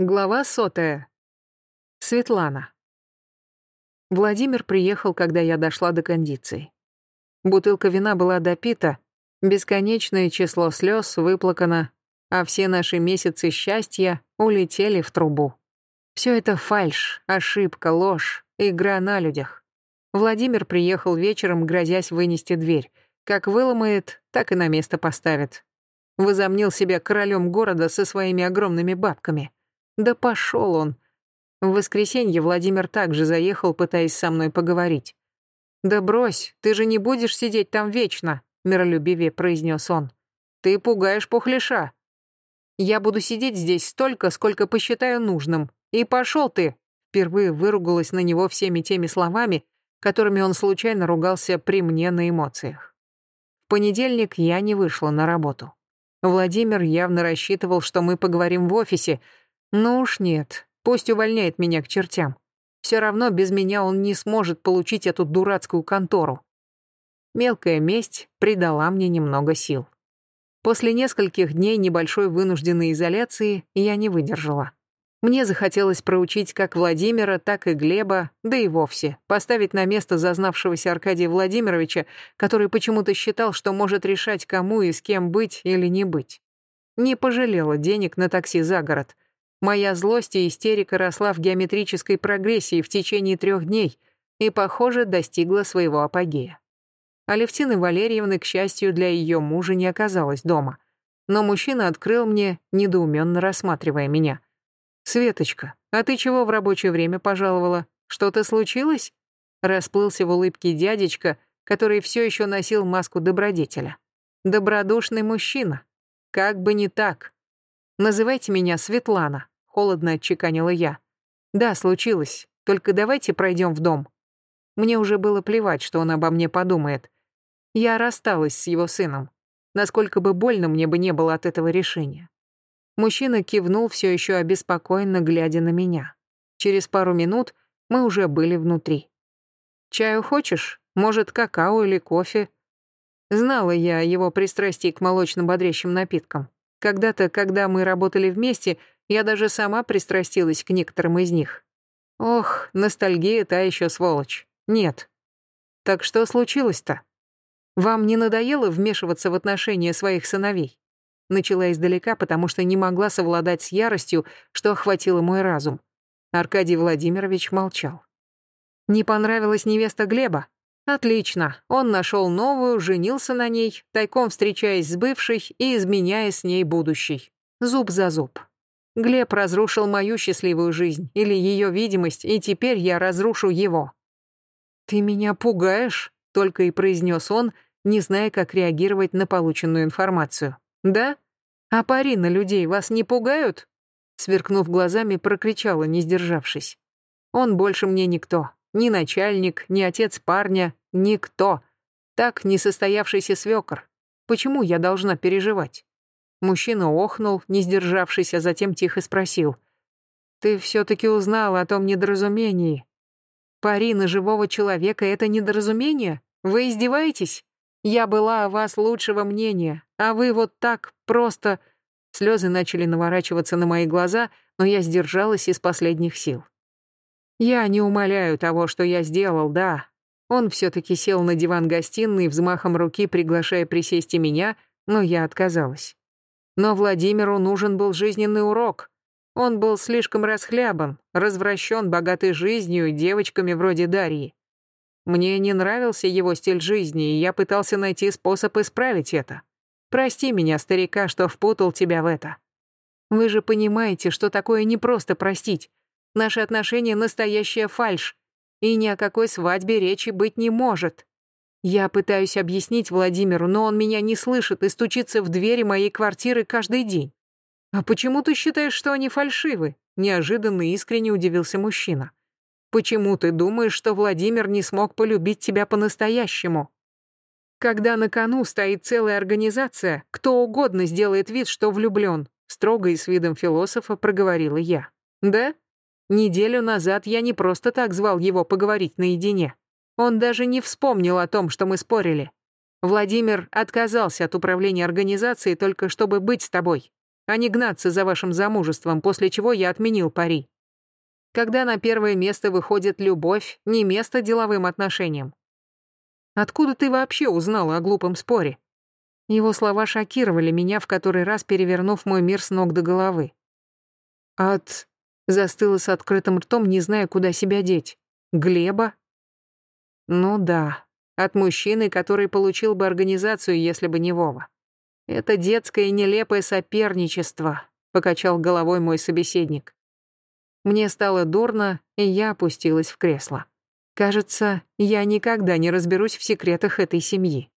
Глава сотая. Светлана. Владимир приехал, когда я дошла до кондиции. Бутылка вина была допита, бесконечное число слез выплакано, а все наши месяцы счастья улетели в трубу. Все это фальшь, ошибка, ложь, игра на людях. Владимир приехал вечером, грозясь вынести дверь. Как выломает, так и на место поставит. Возомнил себя королем города со своими огромными бабками. Да пошел он. В воскресенье Владимир также заехал, пытаясь со мной поговорить. «Да брось, ты же не будешь сидеть там вечно», — миролюбивее произнес он. «Ты пугаешь пухляша. Я буду сидеть здесь столько, сколько посчитаю нужным. И пошел ты!» Впервые выругалась на него всеми теми словами, которыми он случайно ругался при мне на эмоциях. В понедельник я не вышла на работу. Владимир явно рассчитывал, что мы поговорим в офисе, ну уж нет, пусть увольняет меня к чертям. Все равно без меня он не сможет получить эту дурацкую контору. Мелкая месть придала мне немного сил. После нескольких дней небольшой вынужденной изоляции я не выдержала. Мне захотелось проучить как Владимира, так и Глеба, да и вовсе, поставить на место зазнавшегося Аркадия Владимировича, который почему-то считал, что может решать, кому и с кем быть или не быть. Не пожалела денег на такси за город. Моя злость и истерика росла в геометрической прогрессии в течение трех дней и, похоже, достигла своего апогея. Алевтины Валерьевны, к счастью, для ее мужа не оказалось дома. Но мужчина открыл мне, недоуменно рассматривая меня. «Светочка, а ты чего в рабочее время пожаловала? Что-то случилось?» Расплылся в улыбке дядечка, который все еще носил маску добродетеля. «Добродушный мужчина. Как бы не так. Называйте меня Светлана холодно отчеканила я. Да, случилось. Только давайте пройдем в дом. Мне уже было плевать, что он обо мне подумает. Я рассталась с его сыном. Насколько бы больно мне бы не было от этого решения. Мужчина кивнул, все еще обеспокоенно глядя на меня. Через пару минут мы уже были внутри. «Чаю хочешь? Может, какао или кофе?» Знала я его пристрастие к молочно-бодрящим напиткам. Когда-то, когда мы работали вместе, я даже сама пристрастилась к некоторым из них. Ох, ностальгия та еще сволочь. Нет. Так что случилось-то? Вам не надоело вмешиваться в отношения своих сыновей? Начала издалека, потому что не могла совладать с яростью, что охватило мой разум. Аркадий Владимирович молчал. Не понравилась невеста Глеба? Отлично. Он нашел новую, женился на ней, тайком встречаясь с бывшей и изменяя с ней будущей. Зуб за зуб. Глеб разрушил мою счастливую жизнь или ее видимость, и теперь я разрушу его. «Ты меня пугаешь», — только и произнес он, не зная, как реагировать на полученную информацию. «Да? А пари на людей вас не пугают?» Сверкнув глазами, прокричала, не сдержавшись. «Он больше мне никто. Ни начальник, ни отец парня, никто. Так несостоявшийся свекор. Почему я должна переживать?» Мужчина охнул, не сдержавшись, а затем тихо спросил. «Ты все-таки узнал о том недоразумении. Пари на живого человека — это недоразумение? Вы издеваетесь? Я была о вас лучшего мнения, а вы вот так просто...» Слезы начали наворачиваться на мои глаза, но я сдержалась из последних сил. «Я не умоляю того, что я сделал, да». Он все-таки сел на диван гостиной, взмахом руки приглашая присесть и меня, но я отказалась. Но Владимиру нужен был жизненный урок. Он был слишком расхлябан, развращен богатой жизнью и девочками вроде Дарьи. Мне не нравился его стиль жизни, и я пытался найти способ исправить это. Прости меня, старика, что впутал тебя в это. Вы же понимаете, что такое не просто простить. Наши отношения — настоящая фальшь, и ни о какой свадьбе речи быть не может. Я пытаюсь объяснить Владимиру, но он меня не слышит и стучится в двери моей квартиры каждый день. «А почему ты считаешь, что они фальшивы?» Неожиданно искренне удивился мужчина. «Почему ты думаешь, что Владимир не смог полюбить тебя по-настоящему?» «Когда на кону стоит целая организация, кто угодно сделает вид, что влюблен», строго и с видом философа проговорила я. «Да? Неделю назад я не просто так звал его поговорить наедине. Он даже не вспомнил о том, что мы спорили. Владимир отказался от управления организацией только чтобы быть с тобой. а не гнаться за вашим замужеством, после чего я отменил пари. Когда на первое место выходит любовь, не место деловым отношениям. Откуда ты вообще узнала о глупом споре? Его слова шокировали меня, в который раз перевернув мой мир с ног до головы. От... Застыла с открытым ртом, не зная, куда себя деть. Глеба? Ну да, от мужчины, который получил бы организацию, если бы не Вова. Это детское нелепое соперничество, покачал головой мой собеседник. Мне стало дурно, и я опустилась в кресло. Кажется, я никогда не разберусь в секретах этой семьи.